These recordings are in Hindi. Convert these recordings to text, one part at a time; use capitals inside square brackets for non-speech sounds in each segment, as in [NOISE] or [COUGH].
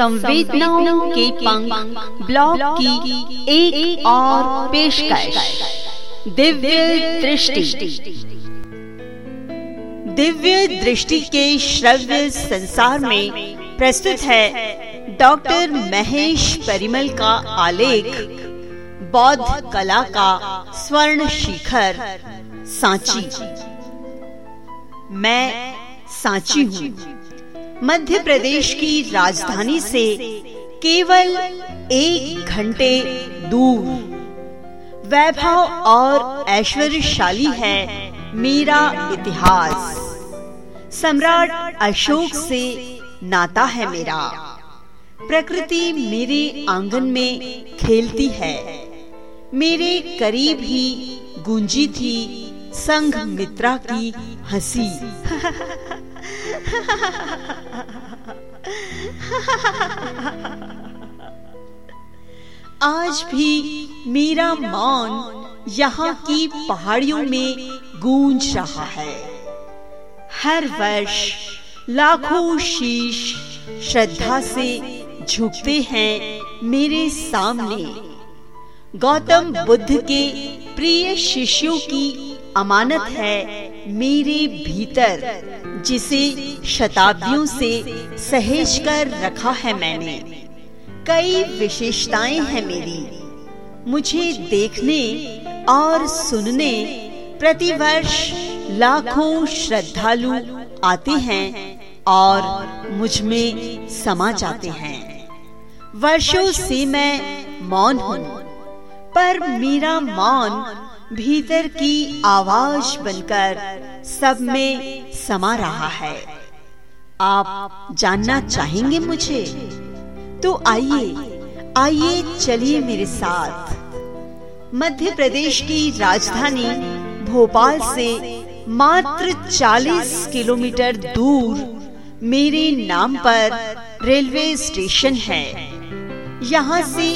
संवेदनाओं के पंख ब्लॉग की एक, एक और पेशकश। दिव्य दृष्टि। दिव्य दृष्टि के श्रव्य संसार में प्रस्तुत है डॉक्टर महेश परिमल का आलेख बौद्ध कला का स्वर्ण शिखर सांची। मैं सांची हूँ। मध्य प्रदेश की राजधानी से केवल एक घंटे दूर। वैभव और ऐश्वर्यशाली है मेरा इतिहास। सम्राट अशोक से नाता है मेरा। प्रकृति मेरे आँगन में खेलती है। मेरे करीब ही गूंजी थी, संघ मित्रा की हँसी। [LAUGHS] आज भी मेरा मौन यहाँ की पहाड़ियों में गूंज रहा है। हर वर्ष लाखों शीश श्रद्धा से झुकते हैं मेरे सामने। गौतम बुद्ध के प्रिय शिष्यों की अमानत है मेरे भीतर। जिसे शताब्दियों से सहेज कर रखा है मैंने। कई विशेषताएँ हैं मेरी। मुझे देखने और सुनने प्रतिवर्ष लाखों श्रद्धालु आते हैं और मुझमें समा जाते हैं। वर्षों से मैं मौन हूँ, पर मेरा मौन भीतर की आवाज़ बनकर सब में समा रहा है। आप जानना चाहेंगे मुझे? तो आइए आइए चलिए मेरे साथ। मध्य प्रदेश की राजधानी भोपाल से मात्र 40 किलोमीटर दूर मेरे नाम पर रेलवे स्टेशन है। यहाँ से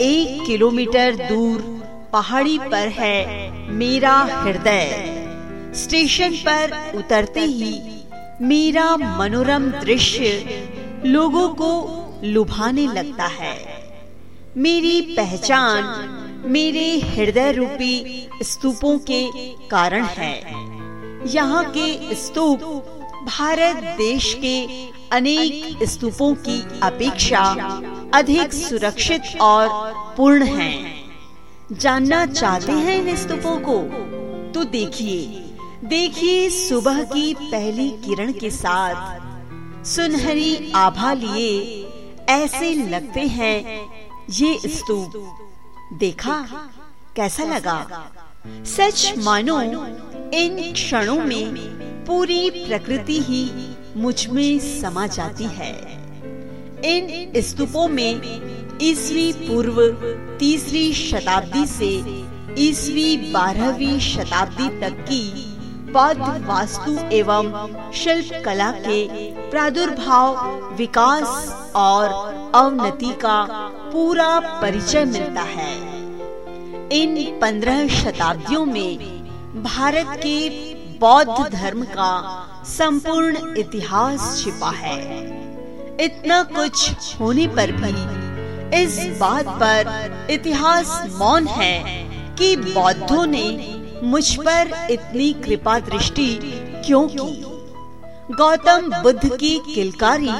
एक किलोमीटर दूर पहाड़ी पर है मेरा हृदय। स्टेशन पर उतरते ही मेरा मनोरम दृश्य लोगों को लुभाने लगता है। मेरी पहचान मेरे हृदय रूपी स्तूपों के कारण है। यहाँ के स्तूप भारत देश के अनेक स्तूपों की अपेक्षा अधिक सुरक्षित और पूर्ण हैं। जानना चाहते हैं इन स्तूपों को तो देखिए। देखिए सुबह की पहली किरण के साथ। सुनहरी आभा लिए ऐसे लगते हैं, ये स्तूप। देखा? कैसा लगा? सच मानो, इन क्षणों में पूरी प्रकृति ही मुझमें समा जाती है। इन स्तूपों में ईसवी पूर्व तीसरी शताब्दी से ईसवी बारहवीं शताब्दी तक की बौद्ध वास्तु एवं शिल्प कला के प्रादुर्भाव, विकास और अवनति का पूरा परिचय मिलता है। इन पंद्रह शताब्दियों में भारत के बौद्ध धर्म का संपूर्ण इतिहास छिपा है। इतना कुछ होने पर भी इस बात पर इतिहास मौन है कि बौद्धों ने मुझ पर इतनी कृपा दृष्टि क्यों की? गौतम बुद्ध की किलकारी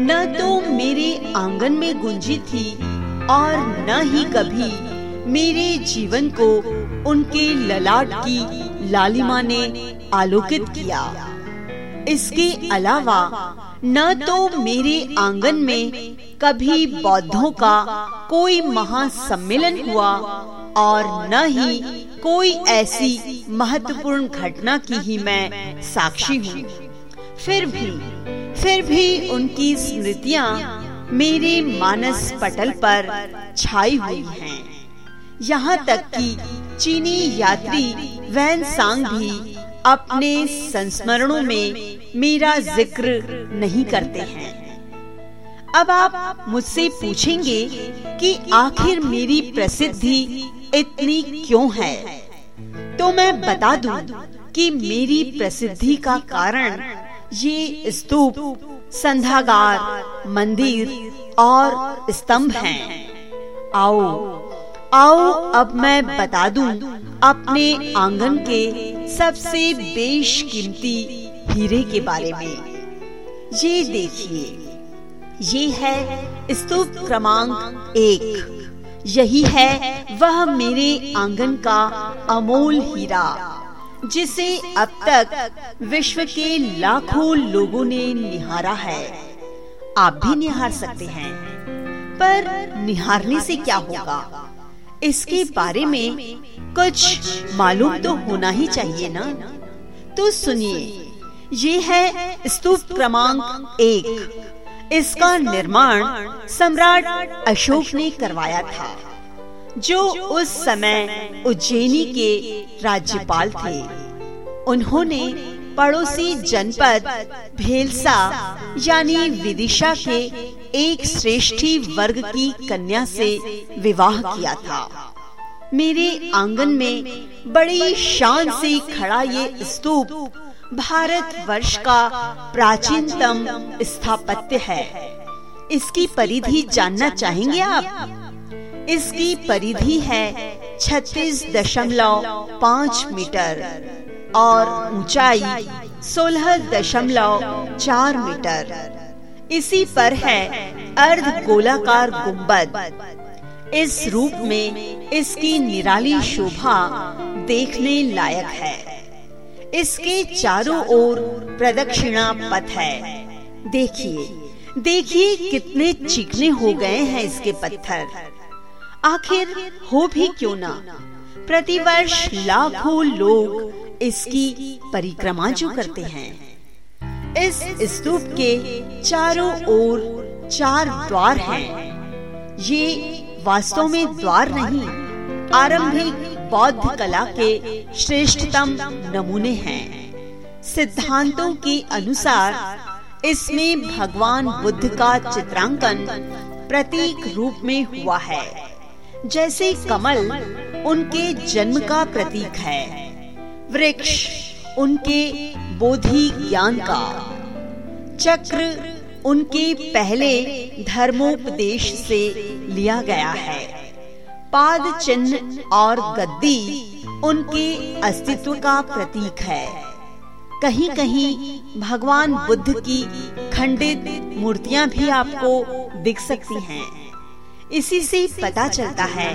न तो मेरे आँगन में गुंजी थी और न ही कभी मेरे जीवन को उनके ललाट की लालिमा ने आलोकित किया। इसके अलावा, न तो मेरे आँगन में कभी बौद्धों का कोई महासम्मेलन हुआ और न ही कोई ऐसी महत्वपूर्ण घटना की ही मैं साक्षी हूँ फिर भी फिर भी उनकी स्मृतियाँ मेरे मानस पटल पर छाई हुई हैं। यहाँ तक कि चीनी यात्री वैन सांग भी अपने संस्मरणों में मेरा ज़िक्र नहीं करते हैं अब आप मुझसे पूछेंगे कि आखिर मेरी प्रसिद्धि इतनी क्यों है तो मैं बता दूँ कि मेरी प्रसिद्धि का कारण ये स्तूप संधागार मंदिर और स्तंभ हैं। आओ आओ, अब मैं बता दूँ अपने आँगन के सबसे बेशकीमती हीरे के बारे में। ये देखिए, ये है स्तूप क्रमांक एक। यही है वह मेरे आँगन का अमोल हीरा, जिसे अब तक विश्व के लाखों लोगों ने निहारा है। आप भी निहार सकते हैं। पर निहारने से क्या होगा? इसके बारे में कुछ मालूम तो होना ही चाहिए ना? तो सुनिए। ये है स्तूप क्रमांक एक। इसका निर्माण सम्राट अशोक ने करवाया था, जो उस समय उज्जैनी के राज्यपाल थे। उन्होंने पड़ोसी जनपद भेलसा यानी विदिशा के एक श्रेष्ठी वर्ग की कन्या से विवाह किया था। मेरे आँगन में बड़ी शान से खड़ा ये स्तूप भारत वर्ष का प्राचीनतम स्थापत्य है। इसकी परिधि जानना चाहेंगे आप? इसकी परिधि है छत्तीस दशमलव पाँच मीटर और ऊंचाई सोलह दशमलव चार मीटर। इसी पर है अर्ध गोलाकार गुंबद। इस रूप में इसकी निराली शोभा देखने लायक है। इसके चारों ओर प्रदक्षिणा पथ है। देखिए देखिए कितने चिकने हो गए हैं इसके पत्थर। आखिर हो भी क्यों ना? प्रतिवर्ष लाखों लोग इसकी परिक्रमा जो करते हैं। इस स्तूप के चारों ओर चार द्वार हैं। ये वास्तव में द्वार नहीं, आरंभिक बौद्ध कला के श्रेष्ठतम नमूने हैं। सिद्धांतों के अनुसार इसमें भगवान बुद्ध का चित्रांकन प्रतीक रूप में हुआ है। जैसे कमल उनके जन्म का प्रतीक है, वृक्ष उनके बोधि ज्ञान का, चक्र उनके पहले धर्मोपदेश से लिया गया है। पाद चिन्ह और गद्दी उनके अस्तित्व का प्रतीक है। कहीं कहीं भगवान बुद्ध की खंडित मूर्तियाँ भी आपको दिख सकती हैं। इसी से पता चलता है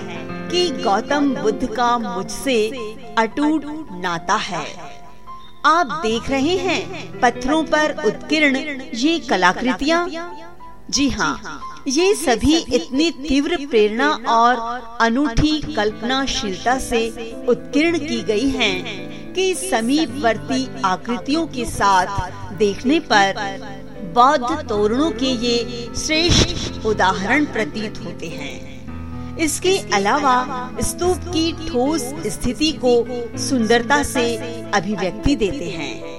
कि गौतम बुद्ध का मुझसे अटूट नाता है। आप देख रहे हैं पत्थरों पर उत्कीर्ण ये कलाकृतियाँ? जी हाँ ये सभी इतनी तीव्र प्रेरणा और अनूठी कल्पनाशीलता से उत्कीर्ण की गई हैं कि समीपवर्ती आकृतियों के साथ देखने पर बौद्ध तोरणों के ये श्रेष्ठ उदाहरण प्रतीत होते हैं। इसके अलावा स्तूप की ठोस स्थिति को सुंदरता से अभिव्यक्ति देते हैं।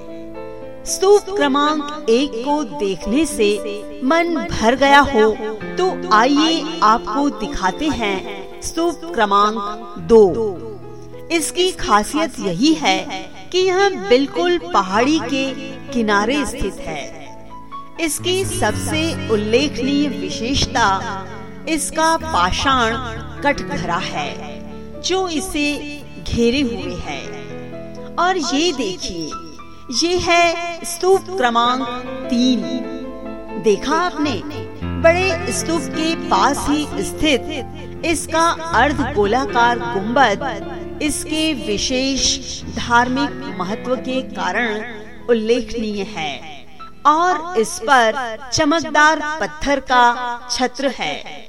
स्तूप क्रमांक एक को देखने से मन भर गया हो तो आइए आपको दिखाते हैं स्तूप क्रमांक दो। इसकी खासियत यही है कि यह बिल्कुल पहाड़ी के किनारे स्थित है। इसकी सबसे उल्लेखनीय विशेषता इसका पाषाण कटघरा है, जो इसे घेरे हुए है। और ये देखिए, ये है स्तूप क्रमांक तीन। देखा आपने? बड़े स्तूप के पास ही स्थित इसका अर्ध गोलाकार गुंबद इसके विशेष धार्मिक महत्व के कारण उल्लेखनीय है और इस पर चमकदार पत्थर का छत्र है।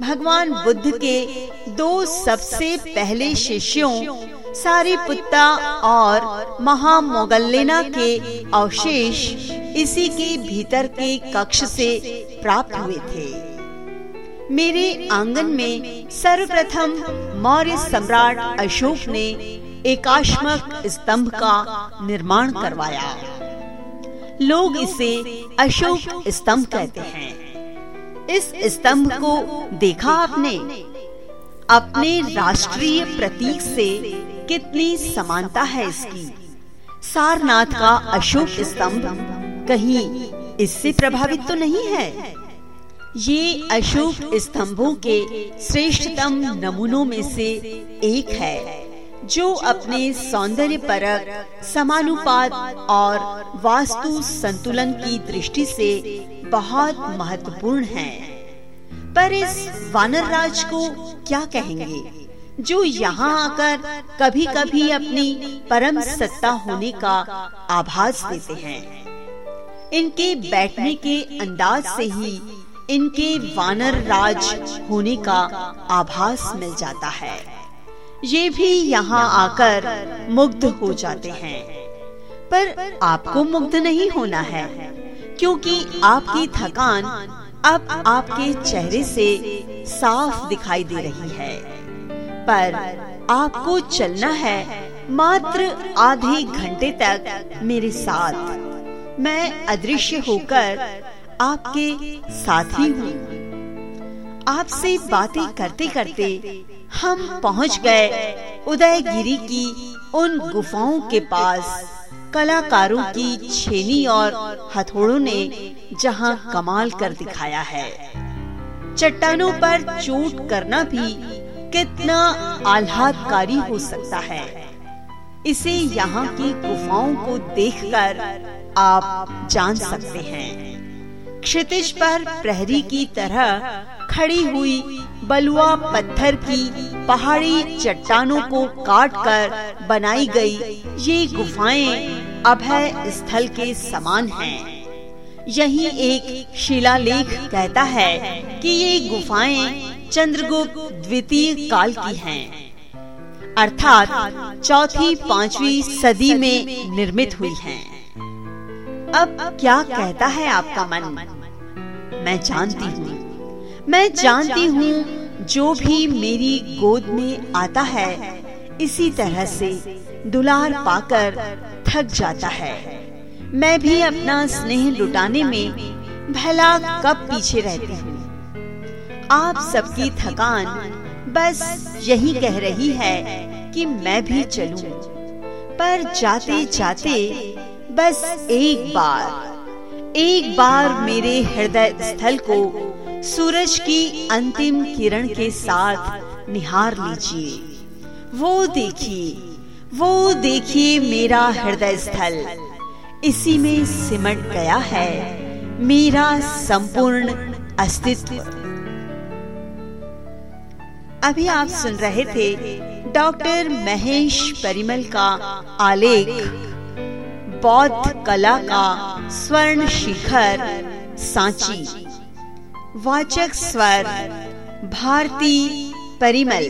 भगवान बुद्ध के दो सबसे पहले शिष्यों सारीपुत्ता और महामोगल्लेना के अवशेष इसी के भीतर के कक्ष से प्राप्त हुए थे। मेरे आँगन में सर्वप्रथम मौर्य सम्राट अशोक ने एकाश्मक स्तंभ का निर्माण करवाया। लोग इसे अशोक स्तंभ कहते हैं। इस स्तंभ को देखा आपने? अपने राष्ट्रीय प्रतीक से कितनी समानता है इसकी। सारनाथ का अशोक स्तंभ कहीं इससे प्रभावित तो नहीं है। ये अशोक स्तंभों के श्रेष्ठतम नमूनों में से एक है, जो अपने सौंदर्य परक समानुपात और वास्तु संतुलन की दृष्टि से बहुत महत्वपूर्ण है। पर इस वानर राज को क्या कहेंगे? जो यहाँ आकर कभी कभी अपनी परम सत्ता होने का आभास देते हैं। इनके बैठने के अंदाज से ही इनके वानर राज होने का आभास मिल जाता है। ये भी यहाँ आकर मुग्ध हो जाते हैं। पर आपको मुग्ध नहीं होना है। क्योंकि आपकी थकान अब आपके चेहरे से साफ़ दिखाई दे रही है। पर आपको चलना है मात्र आधे घंटे तक मेरे साथ। मैं अदृश्य होकर आपके साथ ही। आपसे बातें करते करते हम पहुँच गए उदयगिरी की उन गुफाओं के पास। कलाकारों की छेनी और हथौड़ों ने जहाँ कमाल कर दिखाया है। चट्टानों पर चोट करना भी कितना आह्लादकारी हो सकता है इसे यहाँ की गुफाओं को देखकर आप जान सकते हैं क्षितिज पर प्रहरी की तरह खड़ी हुई बलुआ पत्थर की पहाड़ी चट्टानों को काटकर बनाई गई ये गुफाएँ अभय स्थल के समान हैं। यही एक शिलालेख कहता है कि ये गुफाएँ चंद्रगुप्त द्वितीय काल की हैं, अर्थात चौथी पांचवी सदी में निर्मित हुई हैं। अब क्या कहता है आपका मन? मैं जानती हूँ। मैं जानती हूँ जो भी मेरी गोद में आता है इसी तरह से दुलार पाकर थक जाता है। मैं भी अपना स्नेह लुटाने में भला कब पीछे रहती हूँ? आप सबकी थकान बस यही कह रही है कि मैं भी चलूँ, पर जाते जाते बस एक बार एक बार मेरे हृदय स्थल को सूरज की अंतिम किरण के साथ निहार लीजिए। वो देखिए वो देखिए मेरा हृदय स्थल। इसी में सिमट गया है मेरा संपूर्ण अस्तित्व। अभी आप सुन रहे थे डॉक्टर महेश परिमल का आलेख। बौद्ध कला का स्वर्ण शिखर सांची। वाचक स्वर भारती परिमल।